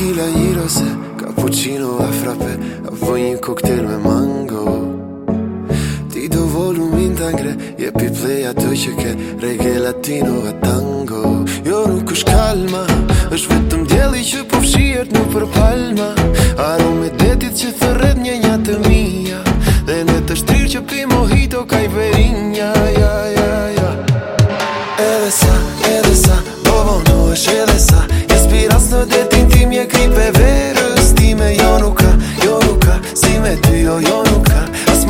tequila një rose Cappuccino a frappe A voj një koktel me mango Ti do volumin të ngre Je pi play ato që ke Regge latino a tango Jo nuk është kalma është vetëm djeli që përshirët po Nuk për palma Aromet detit që thërë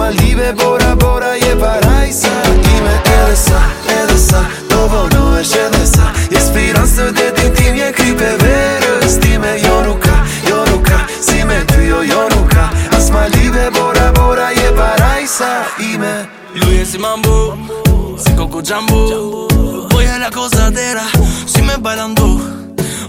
Maldive Bora Bora je parajsa Ti me edhe sa, edhe sa Do vonohesh edhe sa Je spiranë së detin tim je krype verës Ti me jo nuk ka, jo Si me ty jo jo nuk ka Bora Bora je parajsa I me Luje si mambu Si koko jambu Voj e la cosa tera Si me balandu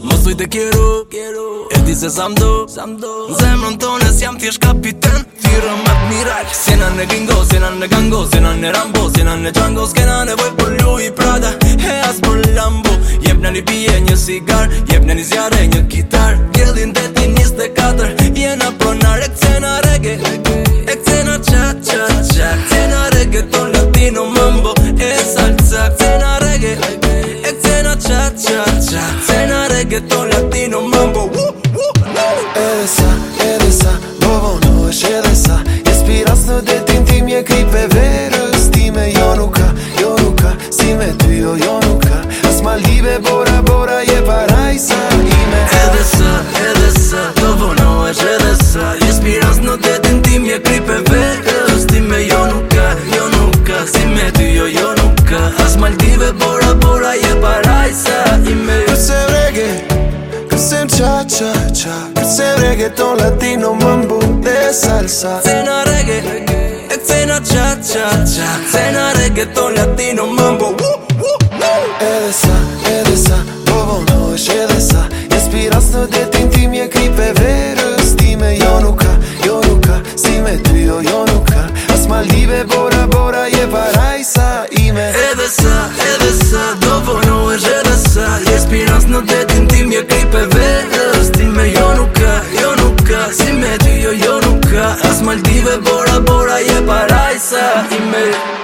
Më zuj të kjeru E di se samdo mdo Në zemrën tonë e si jam thjesht kapiten Thirë më të miraj Sjena në gingo, sjena në gango, sjena në rambo Sjena në gjango, s'kena nevoj për lu i prada E as për lambo Jep në një pije, një sigar Jep në një zjare, një kitar Gjellin dhe ti njës të katër Jena pronar e kcena rege E kcena qa qa qa Kcena rege, ton latino mambo E salca, kcena rege reggaeto latino mambo woo, woo, no. Eres a, eres a, bobo no es eres a Inspiras no de ti en ti mi equipe veras Dime yo jo nunca, yo jo nunca, si me tuyo jo, yo nunca Las Maldive bora bora y es paraíso y me da Eres a, eres a, bobo no es eres a Inspiras no de ti en ti mi equipe veras Dime yo nunca, yo nunca, si me tuyo yo nunca Las Maldive bora bora y es cha cha cha Këtë se latino mambo mbu salsa Këtë reggae, e këtë se në cha latino mambo mbu Edhe sa, edhe sa, po vonosh edhe sa Inspiras në detin ti mje kripe verës Ti me jo nuk ka, jo nuk ka, si me ty jo, jo As Maldive bora bora je para Maldive Bora Bora, i e para i sa